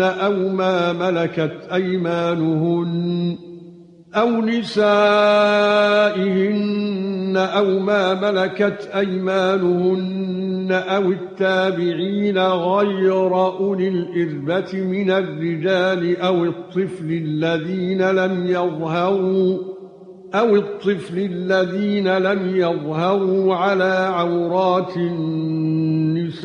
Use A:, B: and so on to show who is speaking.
A: أو ما ملكت أيمانهن أو نسائهن أو ما ملكت أيمانهن أو التابعين غير أولي الإربة من الرجال أو الطفل الذين لم يظهروا أو الطفل الذين لم يظهروا على عورات النساء